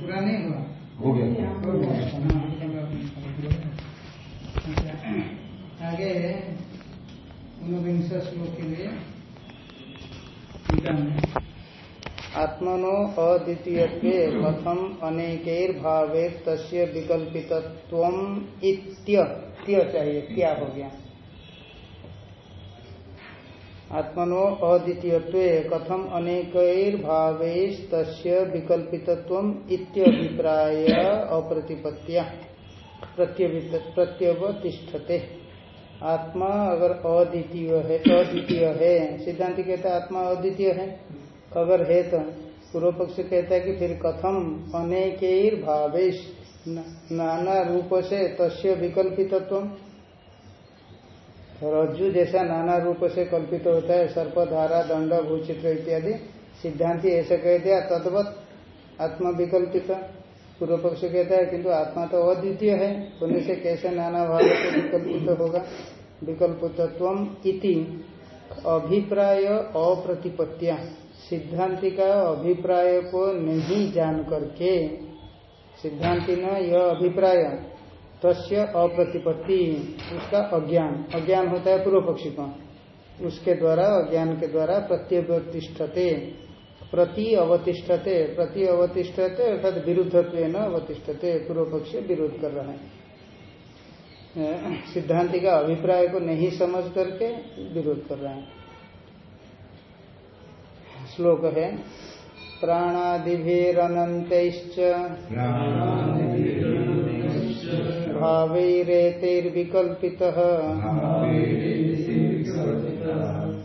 पूरा नहीं हो गया आगे के लिए आत्मनो अद्वितीय कथम अनेकैर्भावे तस्य विकल्पितत्व इत्य चाहिए क्या हो गया? आत्मनो अद्वितीय कथम तस्य विकल्पितत्व अप्रतिपत्तिया प्रत्यवतिष्ठते। आत्मा अगर अद्वितीय है अद्वितीय है, सिद्धांत कहता है आत्मा अद्वितीय है। अगर है तो पूर्व पक्ष कहता है कि फिर कथम अनेक भावेश नाना रूप से तस्य विकल्पितत्व रज्जु जैसा नाना रूप से कल्पित होता है, सर्प, धारा, दंड, भूचित्र इत्यादि, सिद्धांति ऐसे कह दिया तद्वत आत्मा विकल्पित पूर्व पक्ष कहता है, किंतु आत्मा तो अद्वितीय है होने से कैसे नाना भाव से विकल्पित होगा? विकल्पितत्व इति अभिप्राय अप्रतिपत्तिया। सिद्धांति का अभिप्राय को नहीं जान करके सिद्धांति न, यह अभिप्राय। तस्य अप्रतिपत्ति, उसका अज्ञान। अज्ञान होता है पूर्व पक्षी का। उसके द्वारा अज्ञान के द्वारा प्रत्यवतिष्ठते। प्रति अवतिष्ठते। प्रति अवतिष्ठते अर्थात विरुद्धत्व न अवतिष्ठते। पूर्व पक्ष विरोध कर रहा है। सिद्धांति का अभिप्राय को नहीं समझ करके विरोध कर रहा है। श्लोक है प्राणादिभिरनन्तैश्च। भावैरेतैर्विकल्पितः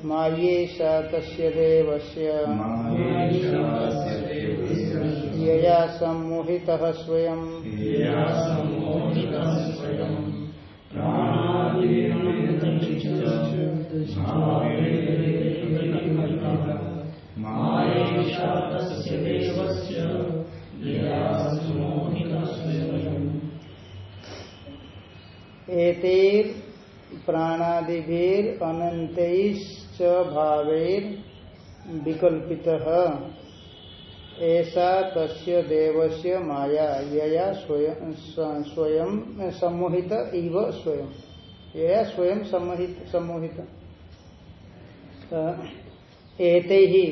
मायेषा तस्य देवस्य। यया सम्मोहितः स्वयम् एतेर प्राणादिभिर अनंतैश्च भावेर विकल्पित ऐसा तस्य देवस्य माया, यया स्वयं स्वयं सम्मोहित, इव स्वयं। यया स्वयं सम्मोहित सम्मोहित। एते ही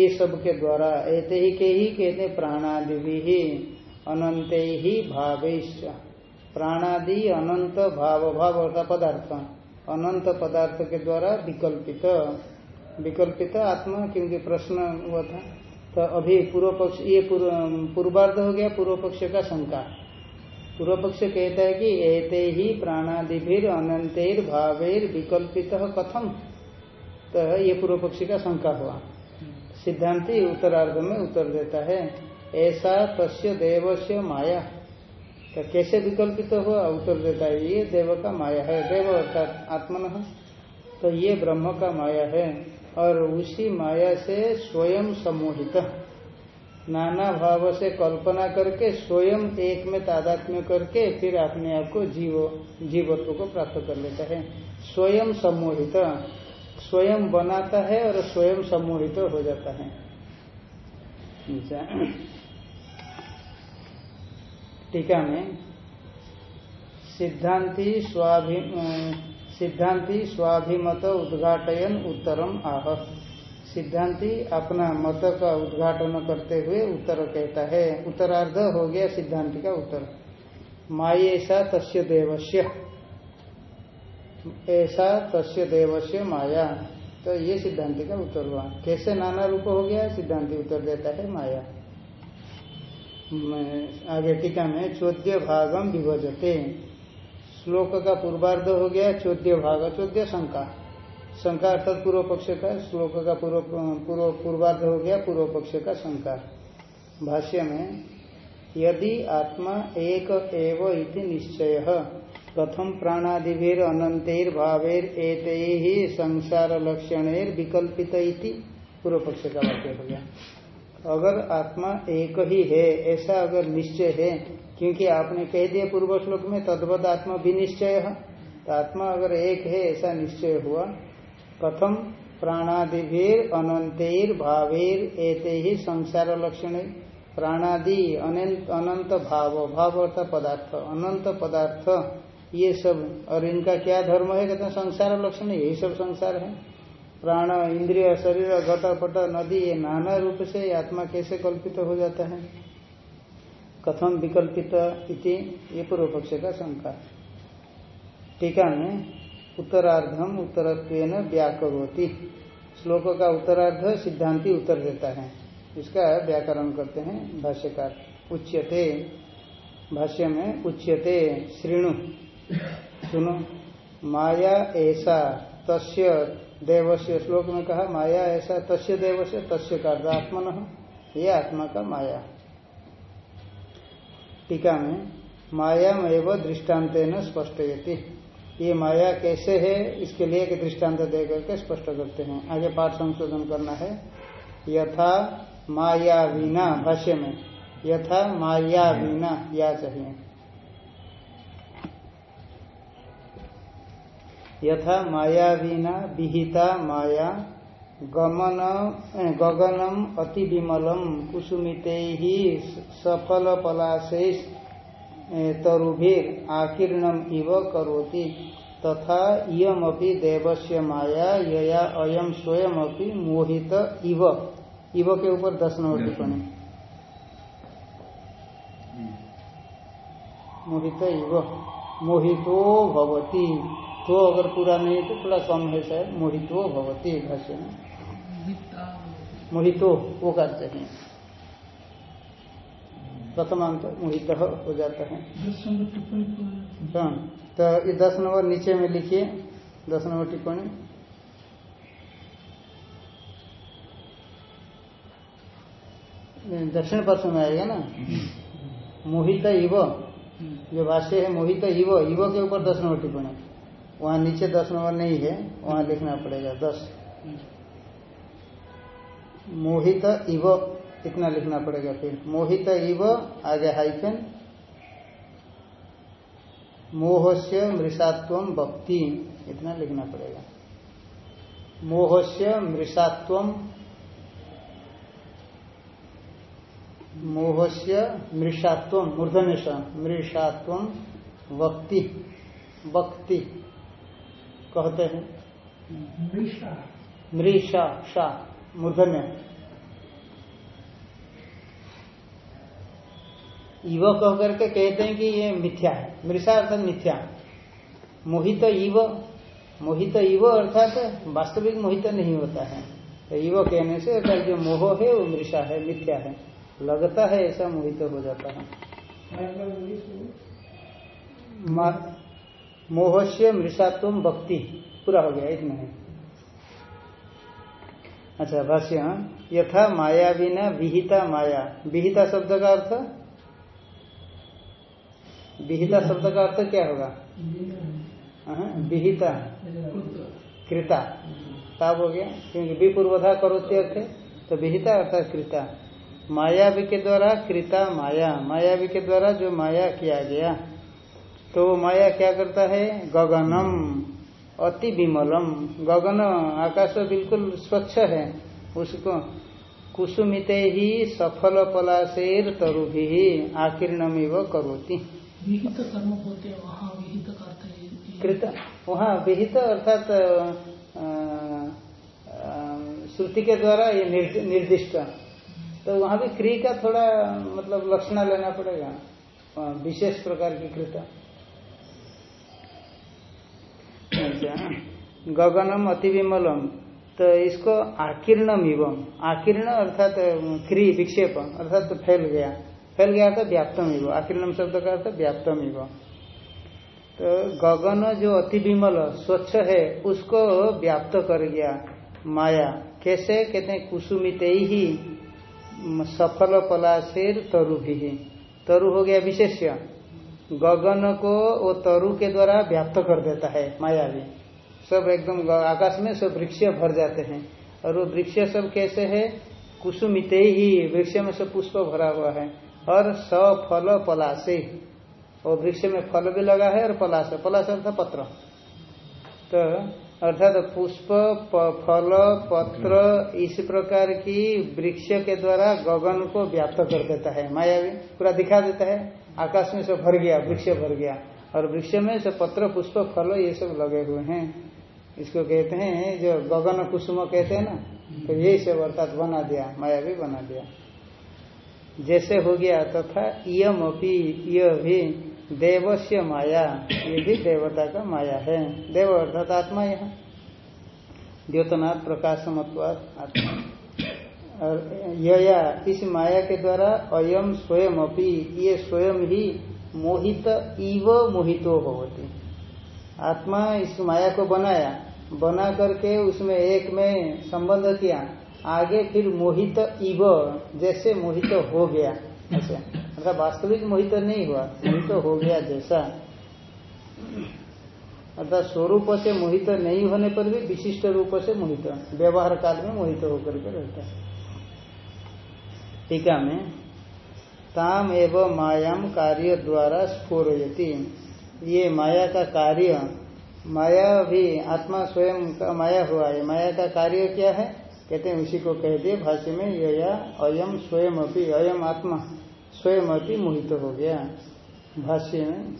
ये सब के द्वारा, एते ही के ही कहते प्राणादि ही अनंत ही भावेश प्राणादि अनंत भाव भाव का पदार्थ। अनंत पदार्थ के द्वारा विकल्पित। विकल्पित आत्मा क्योंकि प्रश्न हुआ था। तो अभी पूर्व पक्ष ये पूर्वार्ध हो गया पूर्व पक्ष का शंका। पूर्व पक्ष कहता है कि एते ही प्राणादिभिर, अनंतेर भावेर विकल्पित कथम। तो ये पूर्व पक्षी का शंका हुआ। सिद्धांति उत्तरार्ध में उत्तर देता है, ऐसा तस्य देवस्य माया। तो कैसे विकल्पित तो हुआ? उत्तर देता है, ये देव का माया है। देव अर्थात आत्मन तो ये ब्रह्म का माया है और उसी माया से स्वयं सम्मोहित नाना भाव से कल्पना करके स्वयं एक में तादात्म्य करके फिर अपने आप को जीव, जीवत्व को प्राप्त कर लेता है। स्वयं सम्मोहित, स्वयं बनाता है और स्वयं सम्मोहित हो जाता है। टीका में सिद्धांति स्वाभि सिद्धांति स्वाभिमत उद्घाटयन उत्तरम आह। सिद्धांति अपना मत का उद्घाटन करते हुए उत्तर कहता है। उत्तरार्ध हो गया सिद्धांति का उत्तर। माई ऐसा तस्य देवस्य। ऐसा तस्य देवस्य माया। तो ये सिद्धांति का उत्तर हुआ। कैसे नाना रूप हो गया? सिद्धांति उत्तर देता है माया। आगे टीका में चौद्य भागम विभजते। श्लोक का पूर्वार्ध हो गया चौद्य भाग चौद्य शंका। शंका अर्थात पूर्व पक्ष का, श्लोक का पूर्व पूर्व, पूर्वार्ध हो गया, पूर्व पक्ष का शंका। भाष्य में, यदि आत्मा एक एव इति निश्चय, प्रथम प्राणादिभिर अनंतेर भावेर एते ही संसार लक्षणेर विकल्पित पूर्व पक्ष का वाक्य हो गया। अगर आत्मा एक ही है, ऐसा अगर निश्चय है, क्योंकि आपने कह दिया पूर्व श्लोक में, तद्वत आत्मा भी निश्चय है। तो आत्मा अगर एक है, ऐसा निश्चय हुआ। प्रथम प्राणादिभीर अनंतेर भावेर एते ही संसार लक्षण। प्राणादि अनंत भाव भाव अर्थात पदार्थ, अनंत पदार्थ, ये सब, और इनका क्या धर्म है? कहते संसार लक्षण, यही सब संसार है। प्राण, इंद्रिय, शरीर, घट पट, नदी, ये नाना रूप से आत्मा कैसे कल्पित हो जाता है? कथम विकल्पित इति, ये पूर्व पक्ष का शंका। टीका में उत्तरार्धम उत्तरत्व व्याकरोती। श्लोक का उत्तरार्ध सिद्धांति उत्तर देता है। इसका व्याकरण करते हैं भाष्यकार। उच्यते। भाष्य में उच्यते, श्रीणु। सुनो। माया ऐसा तस्य देवस्य श्लोक में कहा, माया ऐसा तस्य देवस्य, तस्य का आत्मन ये आत्मा का माया। टीका में माया एवं दृष्टांत न स्पष्ट ये माया कैसे है, इसके लिए एक दृष्टांत दे करके स्पष्ट करते हैं। आगे पाठ संशोधन करना है। यथा माया बिना भाष्य में, यथा माया बिना या चाहिए। यथा माया बिना विहिता माया गमन गगनम अति विमलम कुसुमिते ही सफल पलाशेष तरुभिर आकीर्णम इव करोति। तथा इयमपि देवस्य माया यया अयम स्वयं अपि मोहित इव। इव के ऊपर दस नंबर टिप्पणी। मोहित इव। मोहितो भवती। तो अगर पूरा नहीं है तो थोड़ा कम है। शायद मोहितो भवती भाष्य में। मोहितो वो कर चाहिए प्रथमांत मोहित हो जाता है। हाँ, तो ये दस नंबर नीचे में लिखिए। दस नंबर टिप्पणी। दक्षिण पक्ष में आएगा ना? मोहित इव। जो भाष्य है मोहित इव। इव के ऊपर दस नंबर टिप्पणी। वहाँ नीचे दस नंबर नहीं है, वहाँ लिखना पड़ेगा दस। मोहित इव, इतना लिखना पड़ेगा फिर। मोहित इव, आगे हाइफन मोहस्य मृषात्व भक्ति इतना लिखना पड़ेगा। मोहस्य मृषात्व मोहस्य मृषात्व मूर्धनिश मृषात्व वक्ति वक्ति। कहते हैं। मृषा। शा मूर्धन्य। इव कह करके कहते हैं कि ये मिथ्या है। मृषा अर्थात मिथ्या। मोहित इव मोहित इव अर्थात वास्तविक मोहित नहीं होता है। तो इव कहने से अर्थात जो मोह है वो मृषा है मिथ्या है। लगता है ऐसा मोहित हो जाता है। मोह से मृषात्व भक्ति। पूरा हो गया इतना है अच्छा भाष्य यथा माया बिना विहिता माया। विहिता शब्द का अर्थ? विहिता शब्द का अर्थ क्या होगा? विहिता। कृता। ताब हो गया, क्योंकि विपूर्वधा करोते अर्थ तो विहिता अर्थात कृता। मायावी के द्वारा कृता माया। मायावी के द्वारा जो माया किया गया तो माया क्या करता है? गगनम अति विमलम। गगन आकाश बिल्कुल स्वच्छ है। उसको कुसुमित ही सफल पलाशेर तरु भी आकीर्णमिव करोती। विहित कर्म होते वहाँ विहित करते कृत वहाँ विहित अर्थात श्रुति के द्वारा ये निर्दिष्ट। तो वहाँ भी क्री का थोड़ा मतलब लक्षण लेना पड़ेगा। विशेष प्रकार की कृत। गगनम अति विमलम तो इसको आकीर्णम एवं आकीर्ण अर्थात क्री, विक्षेप, अर्थात तो फैल गया। फैल गया तो व्याप्तम एवं आकीर्णम शब्द का अर्थ व्याप्तम एवं तो गगन जो अति विमल स्वच्छ है, उसको व्याप्त कर गया। माया। कैसे? कहते हैं, कुसुमित ही सफल पलाशेर तरु भी तरु हो गया विशेष्य। गगन को वो तरु के द्वारा व्याप्त कर देता है माया भी सब एकदम आकाश में सब वृक्ष भर जाते हैं। और वो वृक्ष सब कैसे है? कुसुमिते ही वृक्ष में सब पुष्प भरा हुआ है। और स फल पलासे और वृक्ष में फल भी लगा है और पलास पलाश अर्थ पत्र। तो अर्थात पुष्प फल, पत्र, इस प्रकार की वृक्ष के द्वारा गगन को व्याप्त कर देता है। माया भी पूरा दिखा देता है। आकाश में सब भर गया, वृक्ष भर गया। और वृक्ष में सब पत्र, पुष्प, फल, ये सब लगे हुए हैं। इसको कहते हैं, जो गगन कुसुम कहते हैं ना तो यही सब अर्थात बना दिया, माया भी बना दिया। जैसे हो गया तथा तो इम अपी यह भी देवस्य माया, ये भी देवता का माया है। देव अर्थात आत्मा यह। द्योतनाथ प्रकाशमत्वाद आत्मा। और यया इस माया के द्वारा अयम स्वयं अपी ये स्वयं ही मोहित, इव मोहितो होती आत्मा इस माया को बनाया। बना करके उसमें एक में संबंध किया। आगे फिर मोहित, इव, जैसे मोहित हो गया। ऐसे अर्थात वास्तविक मोहित नहीं हुआ मोहित हो गया जैसा। अर्थात स्वरूप से मोहित नहीं होने पर भी विशिष्ट रूप से मोहित, व्यवहार काल में मोहित होकर के रहता है। टीका में ताम एवं मायाम कार्य द्वारा स्फोरयती। ये माया का कार्य, माया भी आत्मा स्वयं का माया हुआ है। माया का कार्य क्या है? कहते हैं, उसी को कह दिए, भाष्य में यया अयम स्वयं अपनी अयम आत्मा। स्वयं अपनी मोहित हो गया। भाष्य में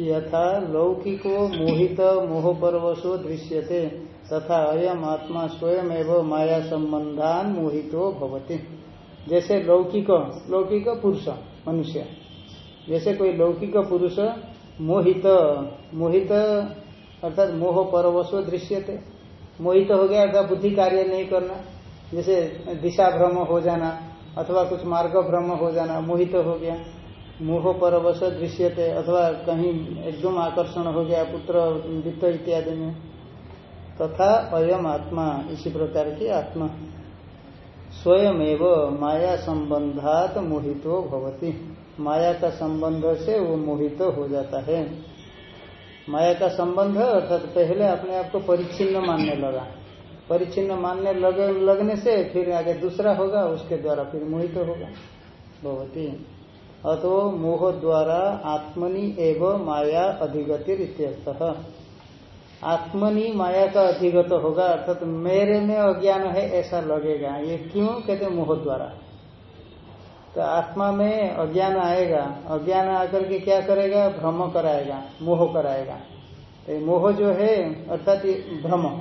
यथा लौकिको मोहित मोह परवशो दृश्यते, तथा अयम आत्मा स्वयं एवं माया संबंधान मोहितो भवती। जैसे लौकिक लौकिक पुरुष, मनुष्य। जैसे कोई लौकिक पुरुष मोहित मोहित अर्थात मोह परवशो दृश्यते। मोहित हो गया अर्थात बुद्धि कार्य नहीं करना, जैसे दिशा भ्रम हो जाना अथवा कुछ मार्ग भ्रम हो जाना, मोहित तो हो गया, मोह परवश दृश्यते, अथवा कहीं एकदम आकर्षण हो गया, पुत्र, वित्त इत्यादि में, तथा अयम आत्मा, इसी प्रकार की आत्मा। स्वयं एवं माया संबंधात मोहितो भवती। माया का संबंध से वो मोहित हो जाता है। माया का संबंध, अर्थात पहले अपने आप को परिच्छिन्न मानने लगा। परिच्छिन्न मानने लग, लगने से फिर आगे दूसरा होगा उसके द्वारा फिर मोहित तो होगा। भगवती अतो मोह द्वारा आत्मनि एवं माया अधिगतिर आत्मनि माया का अधिगत होगा अर्थात तो मेरे में अज्ञान है ऐसा लगेगा। ये क्यों? कहते मोह द्वारा। तो आत्मा में अज्ञान आएगा। अज्ञान आकर के क्या करेगा? भ्रम कराएगा मोह कराएगा। तो मोह जो है अर्थात भ्रम।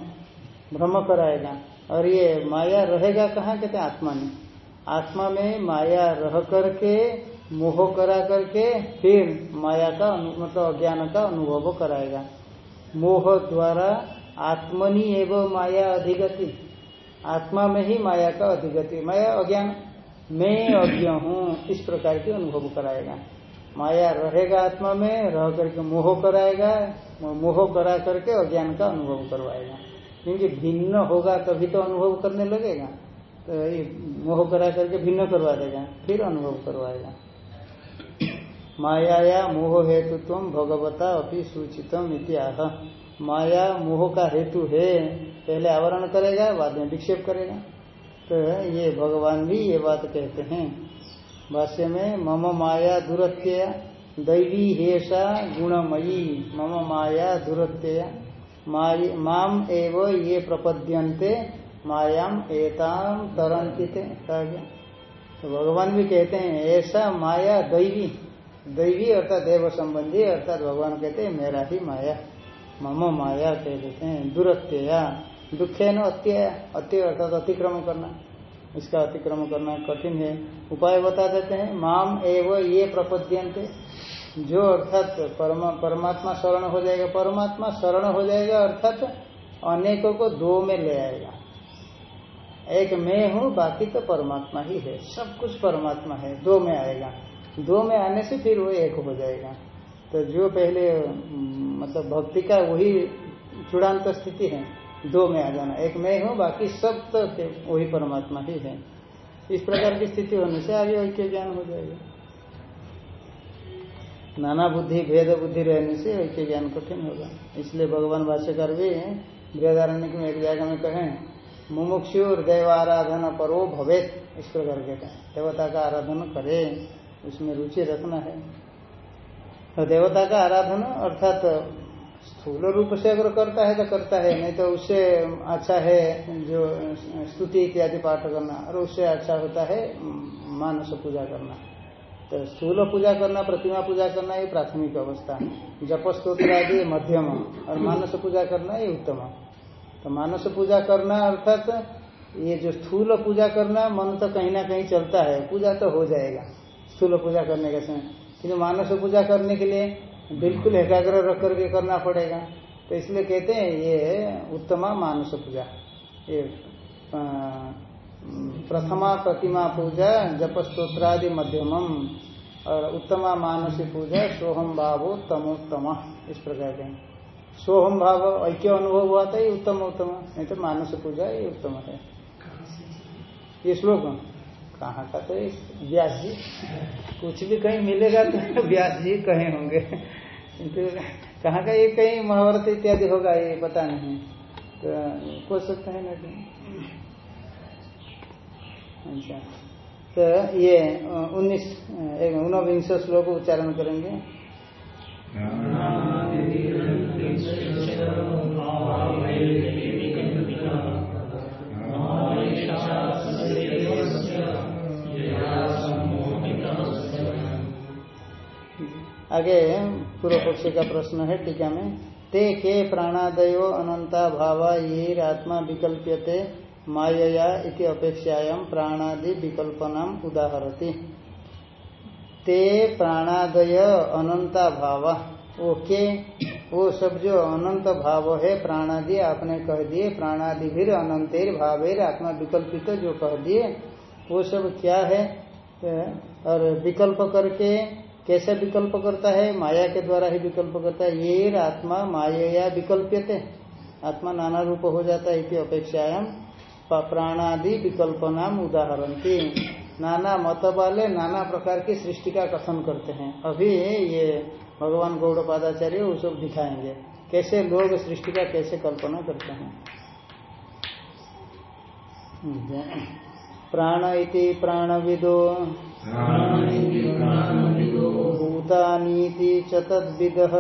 भ्रम कराएगा। और ये माया रहेगा कहाँ? कहते आत्मा में। आत्मा में माया रह करके, मोह करा करके, फिर माया का मतलब अज्ञान का अनुभव कराएगा। मोह द्वारा आत्मनि एवं माया अधिगति। आत्मा में ही माया का अधिगति। माया अज्ञान। मैं अज्ञ हूँ। इस प्रकार के अनुभव कराएगा। माया रहेगा आत्मा में, रह करके मोह कराएगा मोह करा करके अज्ञान का अनुभव करवाएगा। क्योंकि भिन्न होगा तभी तो अनुभव करने लगेगा। तो ये मोह करा करके भिन्न करवा देगा, फिर अनुभव करवाएगा। माया या मोह हेतु तुम भगवता अभी सूचितम इतिहास माया मोह का हेतु है, पहले आवरण करेगा, बाद में विक्षेप करेगा। तो ये भगवान भी ये बात कहते हैं। भाष्य में, मम माया दुरत्य दैवी हेषा गुणमयी। मम माया दुरत्य माम एव ये प्रपद्यन्ते, मायाम एताम कहा गया। तो भगवान भी कहते हैं, ऐसा माया दैवी दैवी अर्थात देव संबंधी, अर्थात भगवान कहते हैं, मेरा ही माया, मम माया कह देते हैं, दुरत्यया दुखे न अत्य अत्य अर्थात अतिक्रम करना। इसका अतिक्रम करना कठिन है। उपाय बता देते हैं, माम एव ये प्रपद्यंते जो अर्थात परमात्मा शरण हो जाएगा, परमात्मा शरण हो जाएगा, अर्थात अनेकों को दो में ले आएगा। एक मैं हूँ, बाकी तो परमात्मा ही है। सब कुछ परमात्मा है, दो में आएगा। दो में आने से फिर वो एक हो जाएगा। तो जो पहले मतलब भक्ति का वही चूड़ान्त स्थिति है, दो में आ जाना। एक मैं हूँ, बाकी सब तो वही परमात्मा ही है। इस प्रकार की स्थिति होने से आगे ज्ञान हो जाएगा? नाना बुद्धि, भेद बुद्धि रहने से ऐक्य ज्ञान कठिन होगा। इसलिए भगवान भाष्यकार भी बृहदारण्य में एक जगह में कहें मुमुक्षुर देव आराधन परो भवेत, इस प्रकार कहते हैं। देवता का आराधन करे, उसमें रुचि रखना है। तो देवता का आराधन अर्थात तो स्थूल रूप से अगर करता है तो करता है, नहीं तो उससे अच्छा है जो स्तुति इत्यादि पाठ करना, और उससे अच्छा होता है मानस पूजा करना। तो स्थूल पूजा करना, प्रतिमा पूजा करना ये प्राथमिक अवस्था। जप स्त्रोत्र आदि मध्यम। और मानस पूजा करना ये उत्तम। तो मानस पूजा करना अर्थात ये जो स्थूल पूजा करना, मन तो कहीं ना कहीं चलता है। पूजा तो हो जाएगा, स्थूल पूजा करने के समय। किंतु मानस पूजा करने के लिए बिल्कुल एकाग्र रख करके करना पड़ेगा। तो इसलिए कहते हैं ये उत्तमा मानस पूजा। ये प्रथमा प्रतिमा पूजा जप स्त्रोत्रादि मध्यमम, और उत्तमा मानसी पूजा, सोहम भावो तमोत्तम, इस प्रकार के सोहम भाव ऐक्य अनुभव हुआ था, ये उत्तम उत्तम, नहीं तो मानस पूजा ये उत्तम है। ये श्लोक कहाँ का तो व्यास जी? कुछ भी कहीं मिलेगा तो व्यास जी कहे होंगे। किंतु कहाँ का ये कहीं महाभारत इत्यादि होगा, ये पता नहीं। तो हो सकता है ना अच्छा। तो ये उन्नीस ऊनविंश श्लोक उच्चारण करेंगे। आगे पूर्व पक्षी का प्रश्न है टीका में। ते के प्राणादयो अनंता भावा ये आत्मा विकल्प्यते। मायया इति अपेक्षायाम प्राणादि विकल्पना उदाहरती। ते प्राणादय अनंता भाव ओके, वो सब जो अनंत भाव है, प्राणादि आपने कह दिए, प्राणादि भी अनंतेर भावेर आत्मा विकल्पित जो कह दिए, वो सब क्या है? और विकल्प करके कैसे विकल्प करता है? माया के द्वारा ही विकल्प करता है। ये आत्मा माया या विकल्प्यते। आत्मा नाना रूप हो जाता है इति अपेक्षायाम प्राणादि विकल्प नाम उदाहरण की नाना मत वाले नाना प्रकार की सृष्टि का कथन करते हैं। अभी ये भगवान गौड़ पादाचार्य वो सब दिखाएँगे। कैसे लोग सृष्टि का कैसे कल्पना करते हैं। प्राण इति प्राणविदो। भूतानीति च तद्विदः।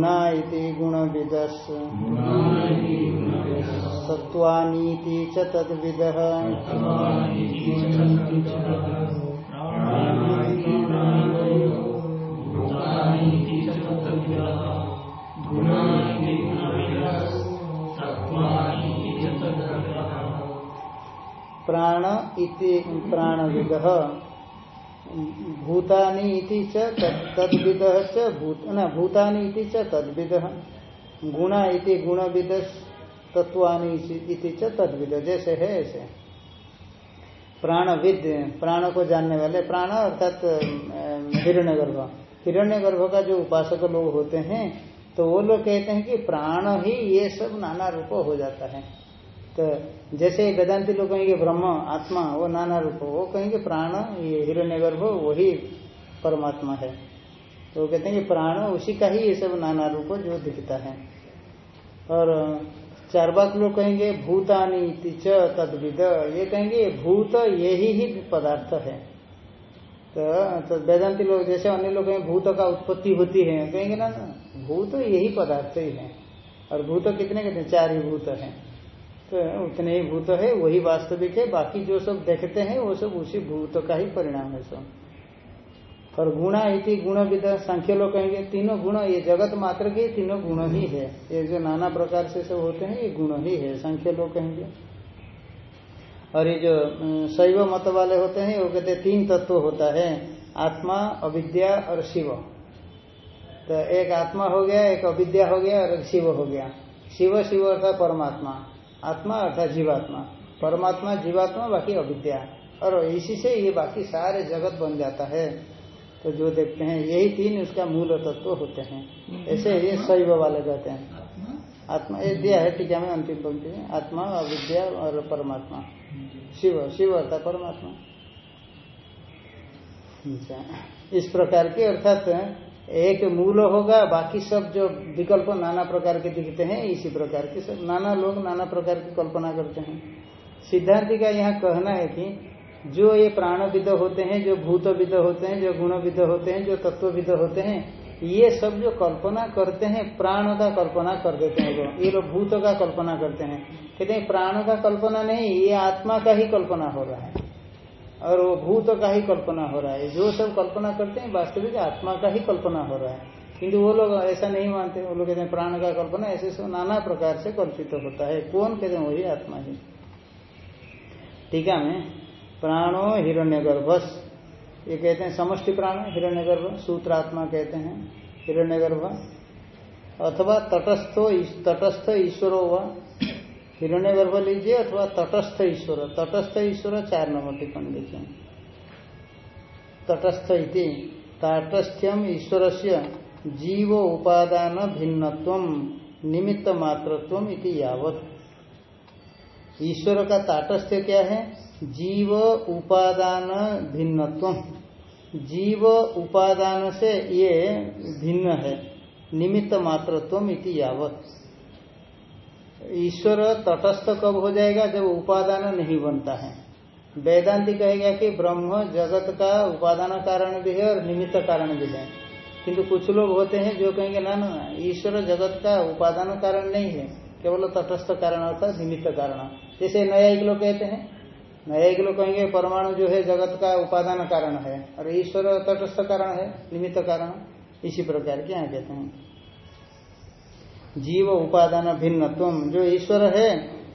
गुणा इति गुणविदस् सत्त्वानीति च तद्विदः। प्राण इति प्राणविद। भूतानि च तद्विद न, भूतानि च तद्विद। गुण इति गुणविद तत्वानि च तद्विद। जैसे है, ऐसे। प्राणविद, प्राण को जानने वाले प्राण अर्थात हिरण्य गर्भ हिरण्य गर्भ का जो उपासक लोग होते हैं तो वो लोग कहते हैं कि प्राण ही ये सब नाना रूप हो जाता है। तो जैसे वेदांति लोग कहेंगे ब्रह्म आत्मा वो नाना रूप वो कहेंगे प्राण ये हिरण्य गर्भ वही परमात्मा है। तो कहते हैं कि प्राण उसी का ही ये सब नाना रूप जो दिखता है। और चार बात लोग कहेंगे भूतानी च तद्विद। ये कहेंगे भूत यही ही पदार्थ है। तो, तो वेदांति लोग जैसे अन्य लोग कहेंगे भूत का उत्पत्ति होती है कहेंगे ना भूत यही पदार्थ ही है। और भूत कितने कहते हैं? चार ही भूत है। तो उतने ही भूत है, वही वास्तविक है, बाकी जो सब देखते हैं, वो सब उसी भूत का ही परिणाम है सब। और गुणा इति गुण विधा सांख्य लोग कहेंगे, तीनों गुण ये जगत मात्र के तीनों गुण ही है। ये जो नाना प्रकार से सब होते हैं, ये गुण ही है, सांख्य लोग कहेंगे। और ये जो शैव मत वाले होते हैं, वो कहते हैं, तीन तत्व होता है, आत्मा, अविद्या और शिव। तो एक आत्मा हो गया, एक अविद्या हो गया और शिव हो गया। शिव शिव अर्थात परमात्मा। आत्मा अर्थात जीवात्मा। परमात्मा, जीवात्मा, बाकी अविद्या। और इसी से ये बाकी सारे जगत बन जाता है। तो जो देखते हैं, यही तीन उसका मूल तत्व होते हैं। ऐसे ये शैव वाले कहते हैं। आत्मा, ये दिया है टीका में अंतिम पंक्ति में। आत्मा, अविद्या और परमात्मा। शिव शिव अर्थात परमात्मा। अच्छा। इस प्रकार के अर्थात एक मूल होगा, बाकी सब जो विकल्प नाना प्रकार के दिखते हैं, इसी प्रकार के सब नाना लोग नाना प्रकार की कल्पना करते हैं। सिद्धांति का यहाँ कहना है कि जो ये प्राणविद होते हैं, जो भूतविद होते हैं, जो गुणविद होते हैं, जो तत्व विद होते हैं, ये सब जो कल्पना करते हैं, प्राण का कल्पना कर देते हैं लोग ये लोग भूत का कल्पना करते हैं। कहते हैं, प्राण का कल्पना नहीं, ये आत्मा का ही कल्पना हो रहा है। और वो भूत का ही कल्पना हो रहा है। जो सब कल्पना करते हैं, वास्तविक आत्मा का ही कल्पना हो रहा है। किंतु वो लोग ऐसा नहीं मानते। वो लोग कहते हैं, प्राण का कल्पना ऐसे सब नाना प्रकार से कल्पित होता है। कौन कहते हैं, वही आत्मा ही। टीका में प्राणो हिरण्य ये कहते हैं समष्टि प्राण हिरण्य गर्भ सूत्र आत्मा कहते हैं हिरण्य अथवा तटस्थो तटस्थ ईश्वर हुआ हिरण्य गर्भ लीजिए अथवा तटस्थ ईश्वर। तटस्थ ईश्वर चार नंबर टिप्पणी देखिए तटस्थ इति, ताटस्थ्यम ईश्वर से जीव उपादान भिन्नत्व निमित्त मात्रत्व इति यावत। ईश्वर का ताटस्थ्य क्या है? जीव उपादान भिन्नत्व जीव उपादान से ये भिन्न है, निमित्त मात्रत्व इति यावत। ईश्वर तटस्थ कब हो जाएगा जब उपादान नहीं बनता है? वेदांति कहेगा कि ब्रह्म जगत का उपादान कारण भी है और निमित्त कारण भी है। किंतु कुछ लोग होते हैं जो कहेंगे, ना ना, ईश्वर जगत का उपादान कारण नहीं है। केवल तटस्थ कारण अर्थात निमित्त कारण। जैसे न्यायिक लोग कहते हैं न्यायिक लोग कहेंगे, परमाणु जो है जगत का उपादान कारण है और ईश्वर तटस्थ कारण है, निमित्त कारण। इसी प्रकार के यहाँ कहते हैं। जीव उपादान भिन्नत्व। जो ईश्वर है,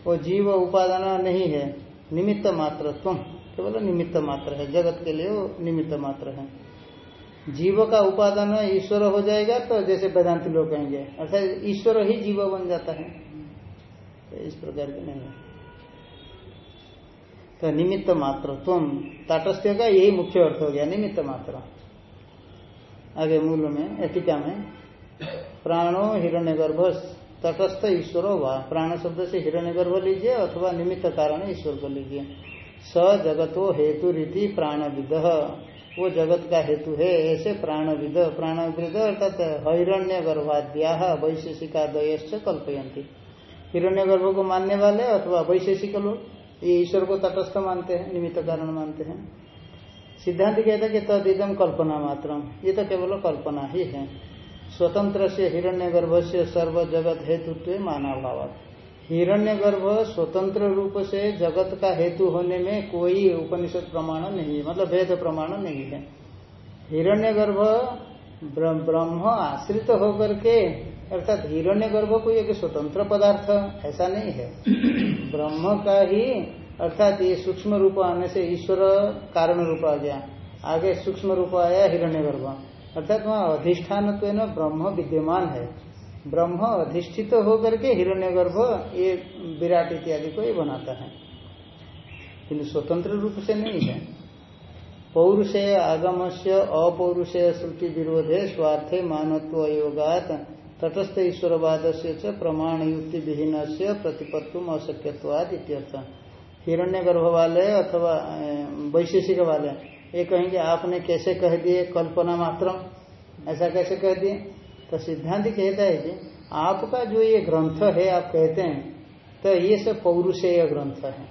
वो जीव उपादान नहीं है। निमित्त मात्र तुम केवल निमित्त मात्र है। जगत के लिए वो निमित्त मात्र है। जीव का उपादान ईश्वर हो जाएगा तो जैसे वेदांति लोग कहेंगे, अर्थात ईश्वर ही जीव बन जाता है। तो इस प्रकार की नहीं तो निमित्त मात्र तुम ताटस्थ्य का यही मुख्य अर्थ हो गया, निमित्त मात्र। आगे मूल में, एटिका में प्राणो हिरण्य गर्भ तटस्थ ईश्वर व। प्राण शब्द से हिरण्य गर्भ लीजिए अथवा निमित्त कारण ईश्वर को लीजिए। स जगतो हेतु रीति प्राण विद वो जगत का हेतु है, ऐसे प्राणविद। प्राणविद अर्थात हिरण्य गर्भाद्या वैशेषिकादयश्च कल्पयंती हिरण्य गर्भ को मानने वाले अथवा वैशेषिक लोग, ये ईश्वर को तटस्थ मानते हैं, निमित्त कारण मानते हैं। सिद्धांत कहता है कि तदिदम कल्पना मात्र ये तो केवल कल्पना ही है। स्वतंत्र से हिरण्य गर्भ से सर्व जगत हेतुत्व माना भाव हिरण्य गर्भ स्वतंत्र रूप से जगत का हेतु होने में कोई उपनिषद प्रमाण नहीं है मतलब वेद प्रमाण नहीं है। हिरण्य गर्भ ब्रह्म आश्रित होकर के, अर्थात हिरण्य गर्भ कोई एक स्वतंत्र पदार्थ, ऐसा नहीं है। ब्रह्म का ही, अर्थात ये सूक्ष्म रूप आने से ईश्वर कारण रूप आ गया। आगे सूक्ष्म रूप आया हिरण्य गर्भ अर्थात वहाँ अधिष्ठान ब्रह्म विद्यमान है। ब्रह्म अधिष्ठित तो होकर के हिरण्य गर्भ ये विराट इत्यादि को ये बनाता है। किंतु स्वतंत्र रूप से नहीं है। पौरुषे आगम से अपौरुषे श्रुति विरोधे स्वार्थे मानत्व योगात तटस्थ ईश्वरवाद से प्रमाण युक्ति विहीन से प्रतिपत्तुम अशक्यवाद इत्यर्थ। हिरण्य गर्भ वाले अथवा वैशेषिक वाले ये कहेंगे, आपने कैसे कह दिए कल्पना मात्र ऐसा कैसे कह दिए? तो सिद्धांत कहता है कि आपका जो ये ग्रंथ है, आप कहते हैं तो ये सब पौरुषेय ग्रंथ है।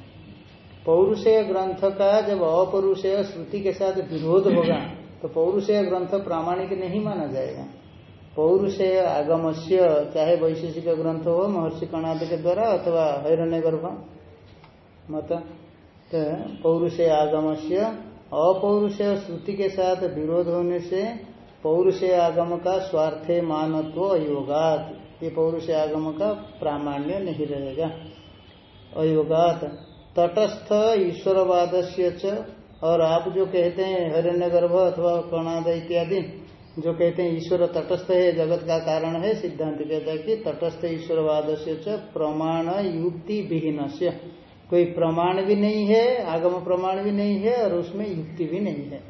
पौरुषेय ग्रंथ का जब अपौरुषेय श्रुति के साथ विरोध होगा तो पौरुषेय ग्रंथ प्रामाणिक नहीं माना जाएगा। पौरुषेय आगमस्य, चाहे वैशेषिक ग्रंथ हो, महर्षि कर्णादि के द्वारा अथवा हैरण्य गर्भ मत तो पौरुषेय आगमस्य अपौरुषेय श्रुति के साथ विरोध होने से पौरुष आगम का स्वार्थे मानत्व अयोगात। ये पौरुष आगम का प्रामाण्य नहीं रहेगा। अयोगात। तटस्थ ईश्वरवाद से और आप जो कहते हैं हिरण्य गर्भ अथवा कर्णाद इत्यादि, जो कहते हैं ईश्वर तटस्थ है, जगत का कारण है, सिद्धांत कहता है कि तटस्थ ईश्वरवाद से प्रमाण युक्ति विहीन से कोई प्रमाण भी नहीं है, आगम प्रमाण भी नहीं है और उसमें युक्ति भी नहीं है।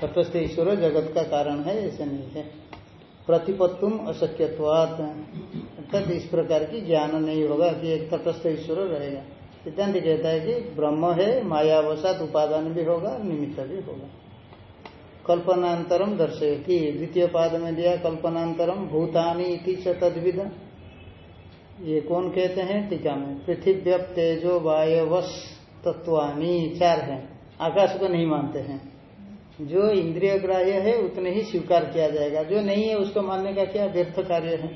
तटस्थ ईश्वर जगत का कारण है, ऐसे नहीं है। प्रतिपत्तुम अशक्यवाद अर्थात इस प्रकार की ज्ञान नहीं होगा कि एक तटस्थ ईश्वर रहेगा। सिद्धांत कहता है कि ब्रह्म है मायावसात उपादान भी होगा, निमित्त भी होगा। कल्पनांतरम दर्शयती। द्वितीय पाद में दिया कल्पनांतरम भूतानी इति तद्विद ये कौन कहते हैं? टीका में पृथ्वी तेजो वायवश तत्वानी, चार है। आकाश को नहीं मानते हैं। जो इंद्रिय ग्राह्य है, उतने ही स्वीकार किया जाएगा। जो नहीं है, उसको मानने का क्या व्यर्थ कार्य है?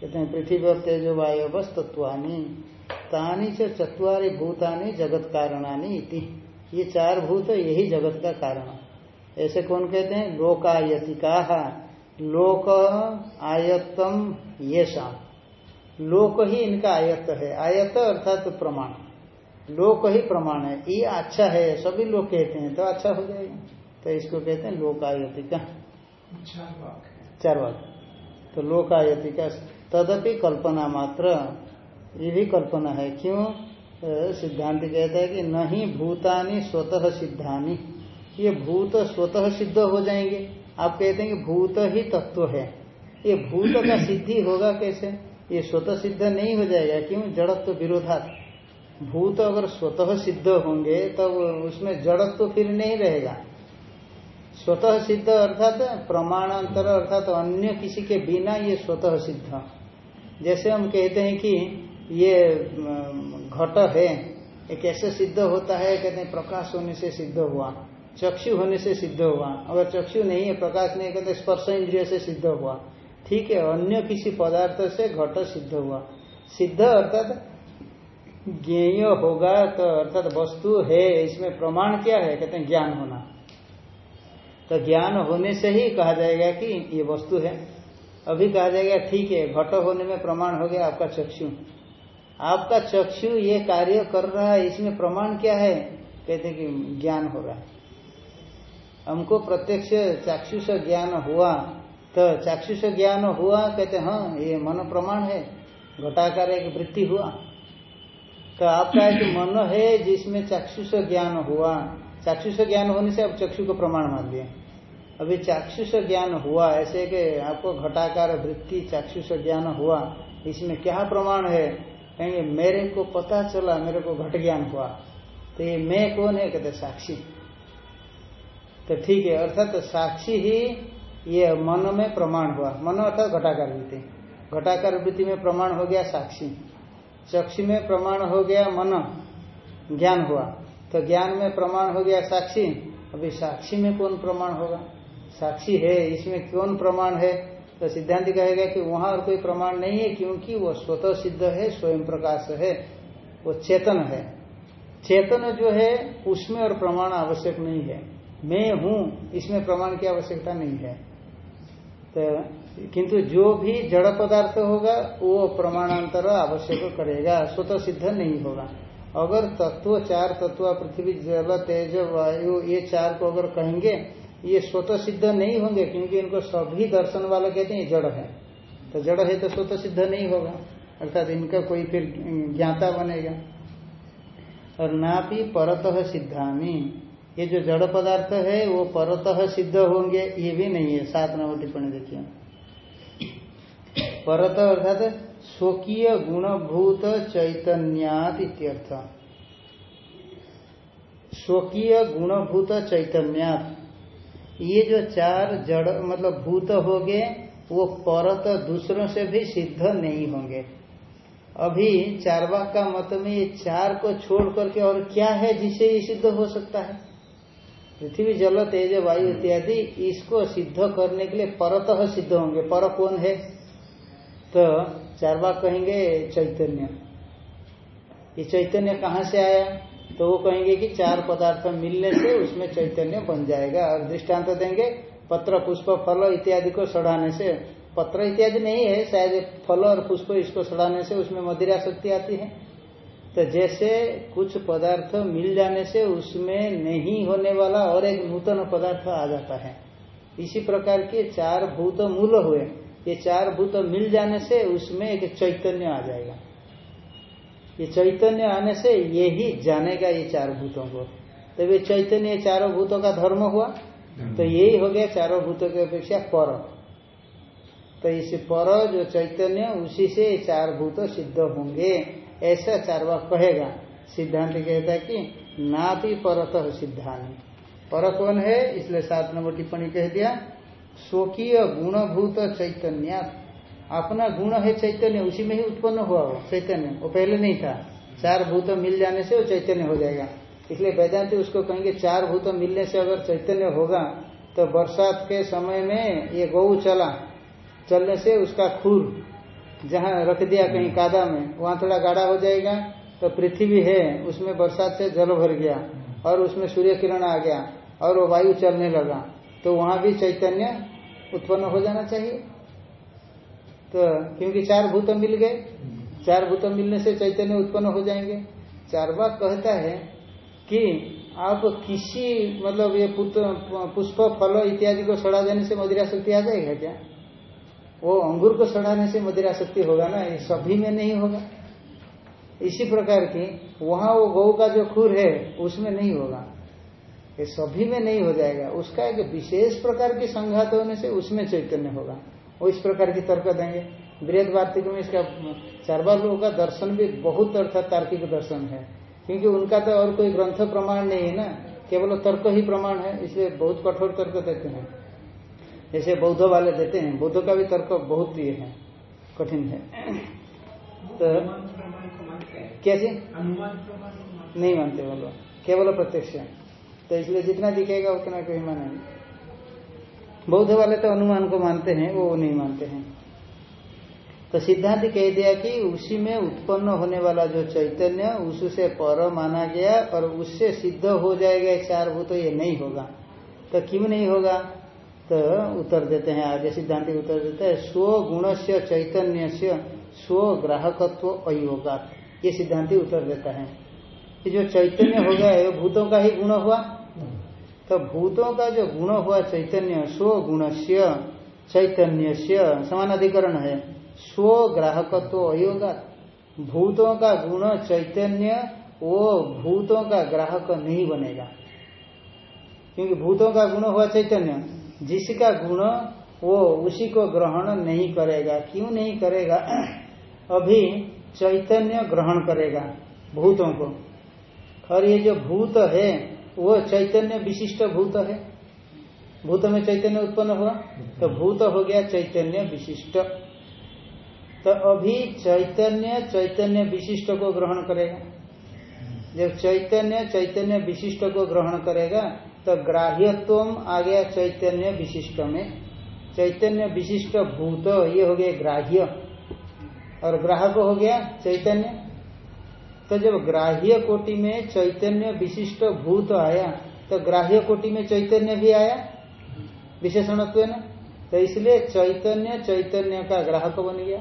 कहते हैं पृथ्वी तेजो वायु बस तत्वानी, तानी से चतवारी भूतानी जगत कारणानी इति। ये चार भूत, यही जगत का कारण। ऐसे कौन कहते हैं? लोकायतिका। लोक आयतम ये शाम लोक ही इनका आयत है। आयत अर्थात तो प्रमाण। लोक ही प्रमाण है। ये अच्छा है सभी लोग कहते हैं तो अच्छा हो जाएगा। तो इसको कहते हैं लोकायतिका चार वाक तो लोकायतिका तदपि कल्पना मात्र। ये भी कल्पना है। क्यों? सिद्धांत कहता है कि नहीं भूतानी स्वतः सिद्धानी। ये भूत स्वतः सिद्ध हो जाएँगे। आप कहते हैं कि भूत ही तत्व है। ये भूत का सिद्धि होगा कैसे? ये स्वतः सिद्ध नहीं हो जाएगा। क्यों? जड़त्व विरोधात। भूत अगर स्वतः सिद्ध होंगे, तब तो उसमें जड़त्व फिर नहीं रहेगा। स्वतः सिद्ध अर्थात प्रमाणांतर अर्थात अन्य किसी के बिना ये स्वतः सिद्ध। जैसे हम कहते हैं कि ये घट है, ये कैसे सिद्ध होता है? कहते हैं प्रकाश होने से सिद्ध हुआ, चक्षु होने से सिद्ध हुआ। अगर चक्षु नहीं है, प्रकाश नहीं कहते स्पर्श इंद्रिय से सिद्ध हुआ। ठीक है, अन्य किसी पदार्थ से घट सिद्ध हुआ। सिद्ध अर्थात ज्ञेय होगा तो अर्थात वस्तु है, इसमें प्रमाण क्या है? कहते हैं ज्ञान होना। तो ज्ञान होने से ही कहा जाएगा कि ये वस्तु है। अभी कहा जाएगा, ठीक है, घट होने में प्रमाण हो गया, आपका चक्षु। आपका चक्षु ये कार्य कर रहा है, इसमें प्रमाण क्या है? कहते कि ज्ञान हो रहा है। हमको प्रत्यक्ष चाक्षुष ज्ञान हुआ तो चाक्षुष ज्ञान हुआ, कहते हाँ ये मन प्रमाण है, घटाकार एक वृत्ति हुआ। तो आपका एक मन है जिसमें चाक्षुष ज्ञान हुआ। चाक्षुष ज्ञान होने से आप चक्षु को प्रमाण मान लिए। अभी चाक्षुष ज्ञान हुआ, ऐसे कि आपको घटाकार वृत्ति चाक्षुष ज्ञान हुआ, इसमें क्या प्रमाण है? कहेंगे, मेरे को पता चला, मेरे को घट ज्ञान हुआ। तो ये मैं कौन है? कहते, साक्षी। तो ठीक है, अर्थात तो साक्षी ही ये मन में प्रमाण हुआ। मन अर्थात घटाकार वृत्ति। घटाकार वृत्ति में प्रमाण हो गया साक्षी। चक्षु में प्रमाण हो गया मन। ज्ञान हुआ। तो ज्ञान में प्रमाण हो गया साक्षी। अभी साक्षी में कौन प्रमाण होगा? साक्षी है, इसमें कौन प्रमाण है? तो सिद्धांत कहेगा कि वहाँ और कोई प्रमाण नहीं है क्योंकि वो स्वतः सिद्ध है, स्वयं प्रकाश है, वो चेतन है। चेतन जो है, उसमें और प्रमाण आवश्यक नहीं है। मैं हूँ, इसमें प्रमाण की आवश्यकता नहीं है। तो किंतु जो भी जड़ पदार्थ होगा, वो प्रमाणांतर आवश्यक करेगा। स्वतः सिद्ध नहीं होगा। अगर तत्व, चार तत्व, पृथ्वी, जल, तेज, वायु, ये चार को अगर कहेंगे, ये स्वतः सिद्ध नहीं होंगे, क्योंकि इनको सभी दर्शन वाले कहते हैं जड़ है। तो जड़ है तो स्वतः सिद्ध नहीं होगा। अर्थात इनका कोई फिर ज्ञाता बनेगा। और ना भी परतः सिद्धामी। ये जो जड़ पदार्थ है, वो परतः सिद्ध होंगे, ये भी नहीं है, सात नंबर टिप्पणी देखिए। परत अर्थात स्वकीय गुणभूत चैतन्यात इत्यर्थ। स्वकीय गुणभूत चैतन्यात। ये जो चार जड़ मतलब भूत हो गए वो परत दूसरों से भी सिद्ध नहीं होंगे। अभी चारवाक का मत में ये चार को छोड़ करके और क्या है जिसे ये सिद्ध हो सकता है? पृथ्वी, जल, तेज, वायु इत्यादि इसको सिद्ध करने के लिए परत सिद्ध होंगे। पर कौन है? तो चार बार कहेंगे, चैतन्य। ये चैतन्य कहाँ से आया? तो वो कहेंगे कि चार पदार्थ मिलने से उसमें चैतन्य बन जाएगा। और दृष्टांत देंगे, पत्र, पुष्प, फल इत्यादि को सड़ाने से। पत्र इत्यादि नहीं है, शायद फल और पुष्प इसको सड़ाने से उसमें मदिरा शक्ति आती है। तो जैसे कुछ पदार्थ मिल जाने से उसमें नहीं होने वाला और एक नूतन पदार्थ आ जाता है। इसी प्रकार के चार भूत मूल हुए। ये चार भूत मिल जाने से उसमें एक चैतन्य आ जाएगा। ये चैतन्य आने से ये ही जानेगा ये चार भूतों को। तो ये चैतन्य चारों भूतों का धर्म हुआ। तो यही हो गया चारों भूतों की अपेक्षा पर। तो इस पर जो चैतन्य उसी से चार भूत सिद्ध होंगे। ऐसा चारवा कहेगा, सिद्धांत कहता है कि ना भी परत सिद्धांत। पर कौन है, इसलिए सात नंबर टिप्पणी कह दिया, स्वकीय गुणभूत चैतन्य। अपना गुण है चैतन्य, उसी में ही उत्पन्न हुआ वो चैतन्य। वो पहले नहीं था। चार भूत मिल जाने से वो चैतन्य हो जाएगा। इसलिए वेदांति उसको कहेंगे, चार भूत मिलने से अगर चैतन्य होगा तो बरसात के समय में ये गौ चला। चलने से उसका खुर जहाँ रख दिया कहीं कादा में वहाँ थोड़ा गाढ़ा हो जाएगा तो पृथ्वी है उसमें बरसात से जल भर गया और उसमें सूर्य किरण आ गया और वो वायु चलने लगा तो वहाँ भी चैतन्य उत्पन्न हो जाना चाहिए। तो क्योंकि चार भूत मिल गए चार भूत मिलने से चैतन्य उत्पन्न हो जाएँगे। चार बार कहता है कि आप किसी मतलब ये पुष्प फल इत्यादि को सड़ा देने से मदिरा शक्ति आ जाएगा क्या? वो अंगूर को सड़ाने से मदिरा शक्ति होगा ना, ये सभी में नहीं होगा। इसी प्रकार की वहाँ वो गौ का जो खुर है, उसमें नहीं होगा। ये सभी में नहीं हो जाएगा। उसका एक विशेष प्रकार की संघात होने से उसमें चैतन्य होगा। वो इस प्रकार की तर्क देंगे। बृहद वार्तिक में इसका चार बार लोगों का दर्शन भी बहुत, अर्थात तार्किक दर्शन है। क्योंकि उनका तो और कोई ग्रंथ प्रमाण नहीं है ना। केवल तर्क ही प्रमाण है, इसलिए बहुत कठोर तर्क देते हैं। जैसे बौद्ध वाले देते हैं, बौद्ध का भी तर्क बहुत ये है, कठिन है। तो क्या जी नहीं मानते बोलो केवल प्रत्यक्ष तो इसलिए जितना दिखेगा उतना कोई माना नहीं। बौद्ध वाले तो अनुमान को मानते हैं, वो नहीं मानते हैं। तो सिद्धांत कह दिया कि उसी में उत्पन्न होने वाला जो चैतन्य उससे पर माना गया और उससे सिद्ध हो जाएगा चार भूत तो ये नहीं होगा। तो क्यों नहीं होगा? तो उत्तर देते हैं आगे सिद्धांत उत्तर देते हैं स्व गुण से चैतन्य से स्व ग्राहकत्व अयोगा ये सिद्धांति उत्तर देता है। कि जो चैतन्य हो गया है भूतों का ही गुण हुआ? तो भूतों का जो गुण हुआ, चैतन्य स्व गुण से चैतन्य से समान अधिकरण है। स्व ग्राहकत्व अयोगा भूतों का गुण चैतन्य वो भूतों का ग्राहक नहीं बनेगा। क्योंकि भूतों का गुण हुआ चैतन्य। जिसका गुण वो उसी को ग्रहण नहीं करेगा। क्यों नहीं करेगा? अभी चैतन्य ग्रहण करेगा भूतों को। और ये जो भूत है, वो चैतन्य विशिष्ट भूत है। भूत में चैतन्य उत्पन्न हुआ? तो भूत हो गया चैतन्य विशिष्ट। तो अभी चैतन्य चैतन्य विशिष्ट को ग्रहण करेगा। जब चैतन्य चैतन्य विशिष्ट को ग्रहण करेगा तो ग्राह्यत्व आ गया चैतन्य विशिष्ट में चैतन्य विशिष्ट भूत, ये हो गया ग्राह्य। और ग्राहक हो गया चैतन्य। तो जब ग्राह्य कोटि में चैतन्य विशिष्ट भूत आया तो ग्राह्य कोटि में चैतन्य भी आया? विशेषणत्व तो इसलिए चैतन्य चैतन्य का ग्राहक बन गया।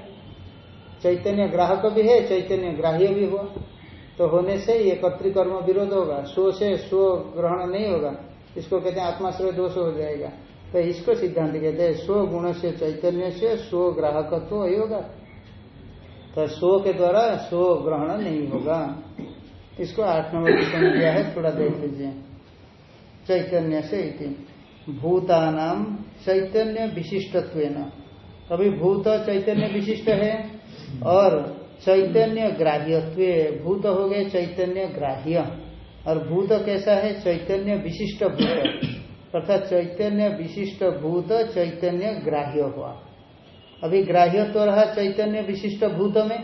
चैतन्य ग्राहक भी है, चैतन्य ग्राह्य भी हुआ। तो होने से ये कर्तिकर्म विरोध होगा। स्व से स्व ग्रहण नहीं होगा। इसको कहते हैं आत्माश्रय दोष हो जाएगा। तो इसको सिद्धांत कहते हैं, स्व गुण से चैतन्य से स्व ग्राहकत्व होगा तो स्व के द्वारा स्व ग्रहण नहीं होगा। इसको आठ नंबर टिप्पणी दिया है, थोड़ा देख लीजिए। चैतन्य से भूतानाम चैतन्य विशिष्टत्व अभी भूत चैतन्य विशिष्ट है और चैतन्य ग्राह्यत्व। भूत हो गए चैतन्य ग्राह्य। और भूत कैसा है? चैतन्य विशिष्ट भूत। अर्थात चैतन्य विशिष्ट भूत चैतन्य ग्राह्य हुआ। अभी ग्राह्यत्व तो रहा चैतन्य विशिष्ट भूत में?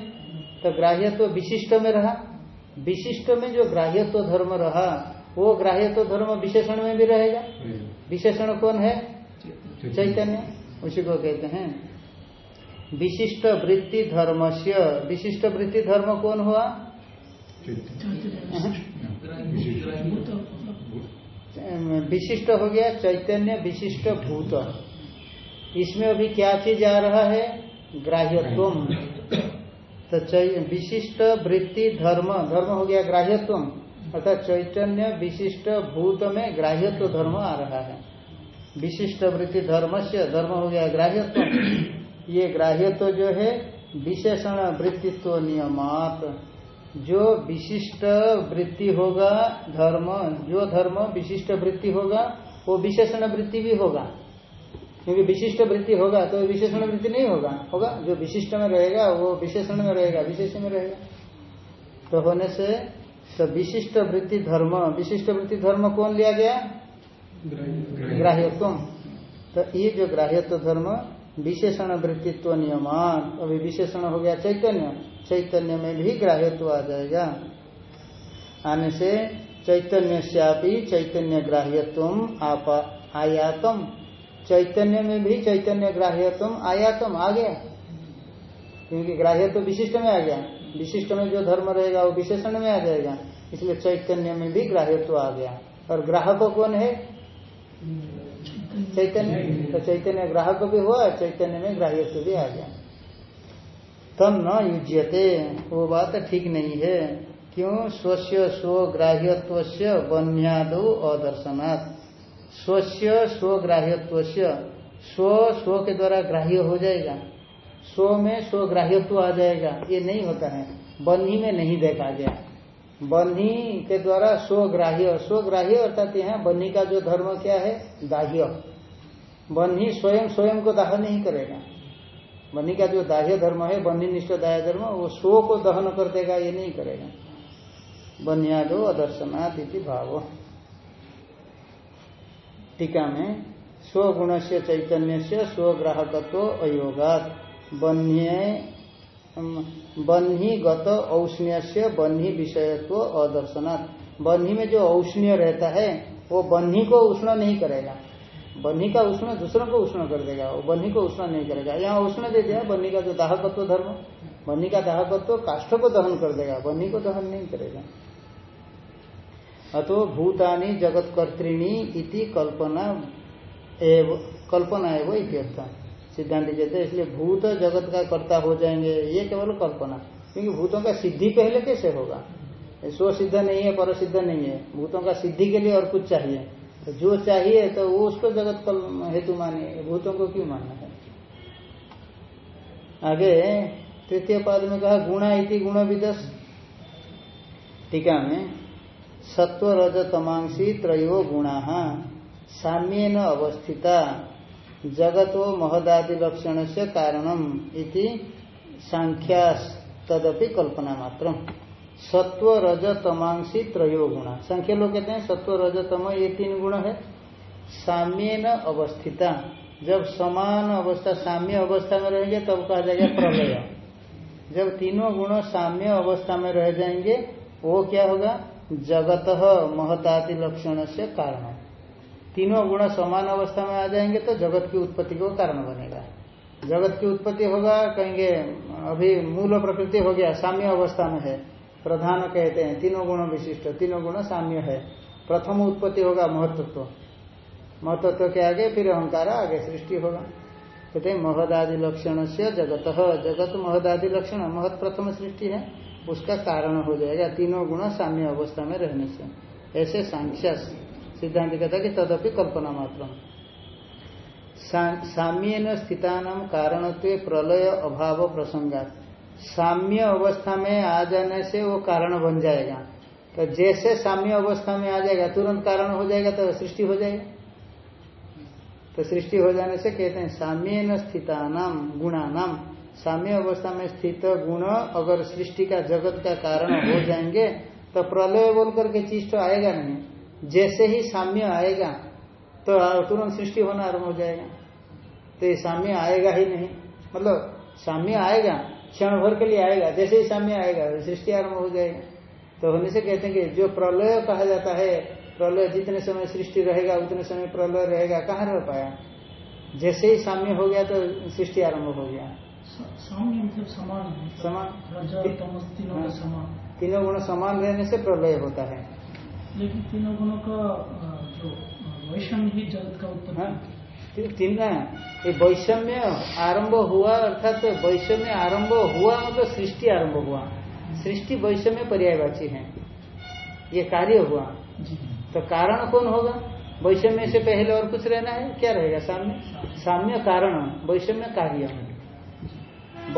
तो ग्राह्यत्व विशिष्ट में रहा। विशिष्ट में जो ग्राह्यत्व धर्म रहा वो ग्राह्यत्व धर्म विशेषण में भी रहेगा। विशेषण कौन है? चैतन्य। उसी को कहते हैं। विशिष्ट वृत्ति धर्म से विशिष्ट वृत्ति धर्म कौन हुआ? विशिष्ट हो गया, चैतन्य विशिष्ट भूत। इसमें अभी क्या चीज़ आ रहा है? ग्राह्यत्व तो विशिष्ट वृत्ति धर्म धर्म हो गया ग्राह्यत्व अर्थात चैतन्य विशिष्ट भूत में ग्राह्यत्व धर्म आ रहा है। विशिष्ट वृत्ति धर्म से धर्म हो गया ग्राह्यत्व। ये ग्राह्य तो जो है, विशेषण वृत्तित्व नियमात। जो विशिष्ट वृत्ति होगा धर्म जो धर्म विशिष्ट वृत्ति होगा वो विशेषण वृत्ति भी होगा। क्योंकि विशिष्ट वृत्ति होगा तो विशेषण वृत्ति नहीं होगा। होगा? जो विशिष्ट में रहेगा वो विशेषण में रहेगा विशेष में रहेगा। तो होने से तो विशिष्ट वृत्ति धर्म विशिष्ट वृत्ति धर्म कौन लिया गया? ग्राह्यत्व। तो ये जो ग्राह्यत्व धर्म विशेषण वृत्तित्व नियमान। अभी विशेषण हो गया चैतन्य। चैतन्य में भी ग्राह्यत्व आ जाएगा। आने से चैतन्य श्यापी चैतन्य ग्राह्यत्व आप आयातम। चैतन्य में भी चैतन्य ग्राह्यत्व आयातम, आ गया। क्योंकि ग्राह्य तो विशिष्ट में आ गया। विशिष्ट में जो धर्म रहेगा वो विशेषण में आ जाएगा। इसलिए चैतन्य में भी ग्राह्यत्व आ गया। और ग्राहक कौन है? चैतन्य तो चैतन्य ग्राहक भी हुआ, चैतन्य में ग्राह्यत्व भी आ गया। तब न युज्यते, वो बात ठीक नहीं है। क्यों? स्वस्य स्वग्राह्यत्व से बन्यादो अदर्शनाथ स्वस्य स्वग्राह्यत्व स्व स्व के द्वारा ग्राह्य हो जाएगा। स्व में स्वग्राह्यत्व आ जाएगा, ये नहीं होता है। बन्ही में नहीं देखा गया। बन्ही के द्वारा स्वग्राह्य स्वग्राह्य अर्थात यहाँ बन्ही का जो धर्म क्या है? दाह्य बन्ही स्वयं स्वयं को दाह नहीं करेगा। बन्ही का जो दाह्य धर्म है, बन्ही निष्ठ दाह्य धर्म, वो स्व को दहन कर देगा, ये नहीं करेगा। बन्यादो अदर्शनाथ भाव। टीका में स्वगुण से चैतन्य से स्वग्राहकत्व अयोगात। बन्ही गत औष्ण्य से बन्ही विषयत्व अदर्शनाथ बन्ही में जो औष्ण्य रहता है, वो बन्ही को उष्ण नहीं करेगा। बन्ही का उष्ण दूसरों को उष्ण कर देगा, वो बन्ही को उष्ण नहीं करेगा। यहाँ उष्ण दे दिया, बन्ही का जो दाहकत्व धर्म, बन्ही का दाहकत्व काष्ठ को दहन कर देगा, बन्ही को दहन नहीं करेगा। अतो भूतानी जगत कर्तृणी इति कल्पना एव, कल्पना एवं इत्यर्थ। सिद्धांत कहते हैं, इसलिए भूत जगत का कर्ता हो जाएँगे, ये केवल कल्पना। क्योंकि भूतों का सिद्धि पहले कैसे होगा? स्व सिद्ध नहीं है पर सिद्ध नहीं है। भूतों का सिद्धि के लिए और कुछ चाहिए। तो जो चाहिए तो वो उसको जगत हेतु माने, भूतों को क्यों मानना है? आगे, तृतीय पाद में कहा, गुणा इति गुण विदस टीका में, सत्व रज तमांसी त्रयो गुणा साम्य न अवस्थिता, जगत महदादि लक्षण से कारणम इति सांख्या तदपि कल्पना मात्र सत्व रज तमांसी त्रयो गुणा। संख्या लोग कहते हैं सत्व रज तम ये तीन गुण है। साम्य न अवस्थिता। जब समान अवस्था, साम्य अवस्था में रहेंगे, तब कहा जाएगा प्रलय। जब तीनों गुण साम्य अवस्था में रह जाएँगे, वो क्या होगा? जगत महतादि लक्षण से कारण। तीनों गुण समान अवस्था में आ जाएँगे तो जगत की उत्पत्ति को कारण बनेगा। जगत की उत्पत्ति होगा, कहेंगे, अभी मूल प्रकृति हो गया, साम्य अवस्था में है। प्रधान कहते हैं, तीनों गुण विशिष्ट, तीनों गुण साम्य है। प्रथम उत्पत्ति होगा महत्व महत्व के आगे फिर अहंकार, आगे सृष्टि होगा। कहते हैं, महदादि लक्षण से जगत जगत महदादि लक्षण, महत प्रथम सृष्टि है, उसका कारण हो जाएगा तीनों गुण साम्य अवस्था में रहने से। ऐसे सांख्या सिद्धांत कहता कि तदपि कल्पना मात्र साम्य न स्थितान कारणत्व प्रलय अभाव प्रसंगा साम्य अवस्था में आ जाने से वो कारण बन जाएगा। तो जैसे साम्य अवस्था में आ जाएगा, तुरंत कारण हो जाएगा तो सृष्टि हो जाएगा। तो सृष्टि हो जाने से कहते हैं साम्य न स्थितानाम गुणानाम साम्य अवस्था में स्थित गुण अगर सृष्टि का जगत का कारण हो जाएँगे तो प्रलय बोल करके चीज़ तो आएगा नहीं। जैसे ही साम्य आएगा तो तुरंत सृष्टि होना आरंभ हो जाएगा। तो ये साम्य आएगा ही नहीं। मतलब साम्य आएगा क्षण भर के लिए आएगा जैसे ही साम्य आएगा सृष्टि आरंभ हो जाएगा। तो होने से कहते हैं कि जो प्रलय कहा जाता है प्रलय जितने समय सृष्टि रहेगा उतने समय प्रलय रहेगा कहाँ रह पाया? जैसे ही साम्य हो गया तो सृष्टि आरंभ हो गया। साम्य मतलब समान समान। तीनों समान। तीनों गुण समान रहने से प्रलय होता है। लेकिन तीनों गुणों का जो वैषम्य ही जगत का उत्पत्ति हाँ तीन ये वैषम्य आरंभ हुआ अर्थात तो वैषम्य आरंभ हुआ मतलब सृष्टि आरंभ हुआ। सृष्टि वैषम्य पर्यायवाची है। ये कार्य हुआ। तो कारण कौन होगा? वैषम्य से पहले और कुछ रहना है? क्या रहेगा? साम्य? साम्य कारण वैषम्य कार्य।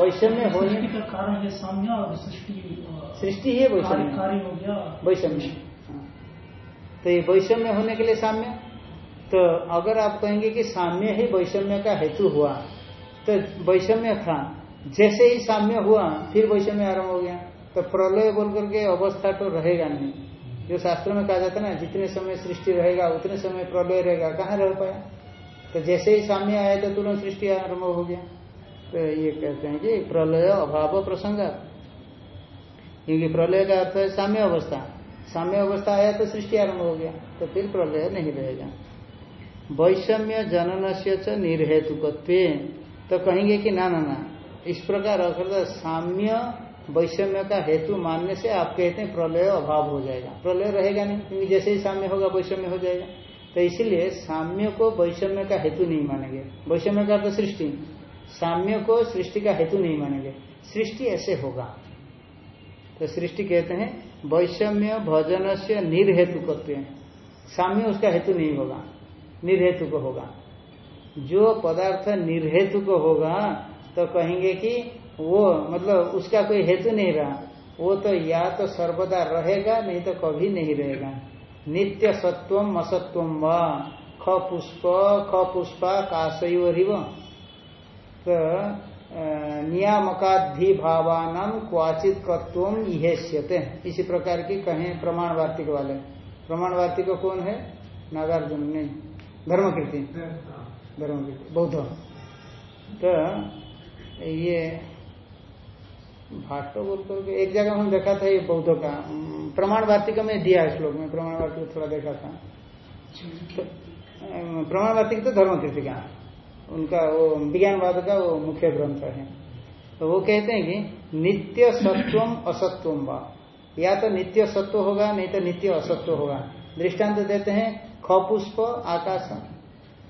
वैषम्य होने का कारण है साम्य और सृष्टि सृष्टि ही वैषम्य। कार्य हो गया। वैषम्य। तो ये वैषम्य होने के लिए साम्य? तो अगर आप कहेंगे कि साम्य ही वैषम्य का हेतु हुआ तो वैषम्य था। जैसे ही साम्य हुआ, फिर वैषम्य आरंभ हो गया। तो प्रलय बोल करके अवस्था तो रहेगा नहीं। जो शास्त्र में कहा जाता है ना, जितने समय सृष्टि रहेगा, उतने समय प्रलय रहेगा। कहाँ रह पाया? तो जैसे ही साम्य आया तो तुरंत सृष्टि आरंभ हो गया। तो ये कहते हैं कि प्रलय अभाव प्रसंग। क्योंकि प्रलय का अर्थ है साम्य अवस्था। साम्य अवस्था आया तो सृष्टि आरंभ हो गया। तो फिर प्रलय नहीं रहेगा। वैषम्य जनन से निर्हेतुकत्व। तो कहेंगे कि ना ना ना, इस प्रकार अर्थात साम्य वैषम्य का हेतु मानने से आप कहते हैं प्रलय अभाव हो जाएगा। प्रलय रहेगा नहीं, क्योंकि जैसे ही साम्य होगा, वैषम्य हो जाएगा। तो इसीलिए साम्य को वैषम्य का हेतु नहीं मानेंगे। वैषम्य का तो सृष्टि। साम्य को सृष्टि का हेतु नहीं मानेंगे। सृष्टि ऐसे होगा। तो सृष्टि कहते हैं वैषम्य भजन से निर्हेतु साम्य उसका हेतु नहीं होगा। निर्हेतु को होगा। जो पदार्थ निर्हेतु को होगा तो कहेंगे कि वो मतलब उसका कोई हेतु नहीं रहा। वो तो या तो सर्वदा रहेगा, नहीं तो कभी नहीं रहेगा। नित्य सत्वम असत्वम व, ख पुष्प, ख पुष्पा काशयोरिव तो नियामकाधि भावान क्वाचित कत्व इहेश्यते इसी प्रकार की कहें प्रमाण वार्तिक वाले। प्रमाण वार्तिक कौन है? नागार्जुन ने। धर्मकृति धर्मकृति बौद्ध। तो ये भाटो बोल करके एक जगह हम देखा था ये बौद्ध का। प्रमाण वार्तिक में दिया है श्लोक में प्रमाण वार्तिक थोड़ा देखा था। तो, प्रमाण वार्तिक तो धर्मकृति का। उनका वो विज्ञानवाद का वो मुख्य ग्रंथ है। तो वो कहते हैं कि नित्य सत्वम असत्वम वा। या तो नित्य सत्व होगा नहीं तो नित्य असत्व होगा। दृष्टांत देते हैं खपुष्प आकाश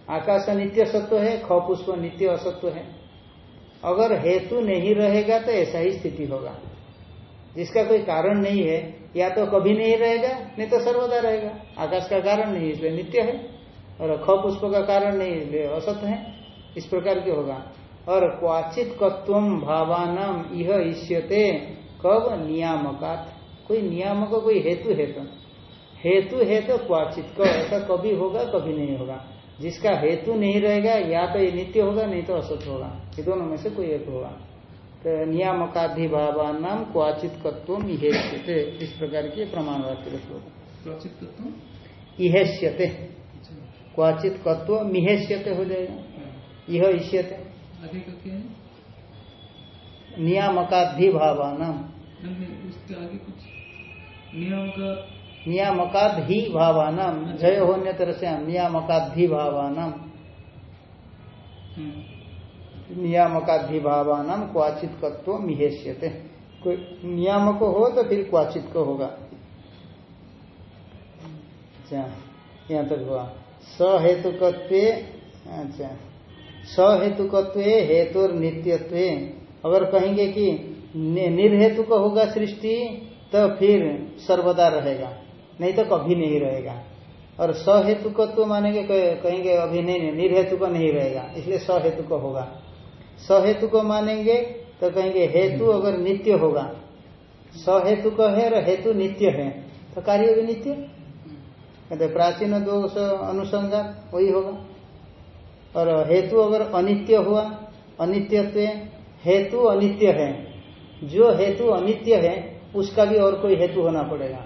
आकाश नित्य सत्व है, खपुष्प नित्य असत्व है। अगर हेतु नहीं रहेगा तो ऐसा ही स्थिति होगा। जिसका कोई कारण नहीं है, या तो कभी नहीं रहेगा, नहीं तो सर्वदा रहेगा। आकाश का कारण नहीं, इसलिए नित्य है। और ख पुष्प का कारण नहीं, इसलिए असत है। इस प्रकार के होगा। और क्वाचित कत्व भावान यह ईष्यते कब नियामकात। कोई नियामक, कोई हेतु है तो। हेतु है तो क्वाचित कब ऐसा कभी होगा कभी नहीं होगा। जिसका हेतु नहीं रहेगा या तो ये नित्य होगा नहीं तो असत होगा। ये दोनों में से कोई एक होगा। तो नियामकाधिभावान नाम क्वाचित तत्व इहेश्यते इस प्रकार की प्रमाण वाक्य इहेश्यते क्वाचित तत्व मिहेश्यते हो जाएगा। यह ईष्यते नियामकाधिभावान नियम का नियामकाधि भावानम जय होने तरह से नियामकाधि भावानम नियामकाधि भावानम क्वाचित कत्व मिहेश्यते कोई नियामक हो तो फिर क्वाचित को होगा। अच्छा यहाँ तक हुआ। सहेतुकत्व अच्छा सहेतुकत्व हेतु नित्यत्व अगर कहेंगे कि निर्हेतु को होगा सृष्टि तो फिर सर्वदा रहेगा। नहीं तो कभी नहीं रहेगा। और सहेतु को तो मानेंगे कहेंगे अभी नहीं नहीं, निर्हेतु को नहीं रहेगा, इसलिए सहेतु को होगा। सहेतु को मानेंगे तो कहेंगे हेतु अगर नित्य होगा। सहेतु को है और हेतु नित्य है तो कार्य भी नित्य। कहते प्राचीन दोष अनुसंधान, वही होगा। और हेतु अगर अनित्य हुआ, अनित्यत्व हेतु अनित्य है। जो हेतु अनित्य है, उसका भी और कोई हेतु होना पड़ेगा।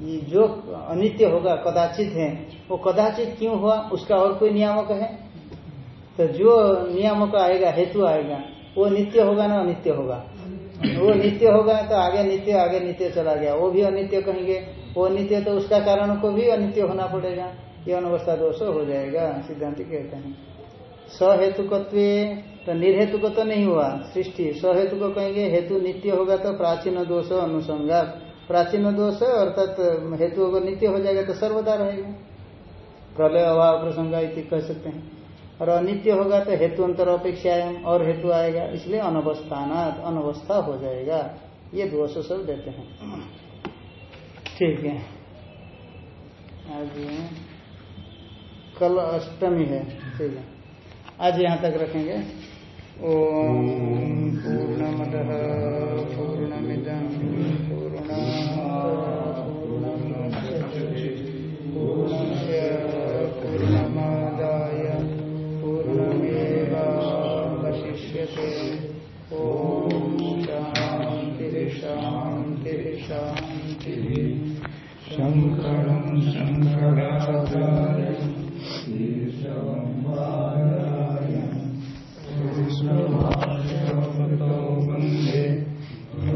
जो अनित्य होगा, कदाचित है। वो कदाचित क्यों हुआ, उसका और कोई नियामक है? तो जो नियामक आएगा, हेतु आएगा, वो नित्य होगा ना अनित्य होगा? वो नित्य होगा तो आगे नित्य आगे नित्य चला गया। वो भी अनित्य कहेंगे। वो नित्य तो उसका कारण को भी अनित्य होना पड़ेगा। ये अनवस्था दोष हो जाएगा, सिद्धांत कहते हैं। सहेतुकत्व तो निर्हेतु को तो नहीं हुआ, सृष्टि। सहेतु को कहेंगे, हेतु नित्य होगा तो प्राचीन दोष अनुसंगा प्राचीन दोष है, अर्थात हेतु अगर नित्य हो जाएगा तो सर्वदा रहेगा। प्रलय, अभाव, प्रसंग इति कह सकते हैं। और अनित्य होगा तो हेतु अंतर अपेक्षा और हेतु आएगा, इसलिए अनवस्थान अनवस्था हो जाएगा। ये दोष सब देते हैं। ठीक है। आज कल अष्टमी है, ठीक है। आज यहाँ तक रखेंगे। ओम पूर्णमद पूर्णमिदम। शङ्करं शङ्कराचार्य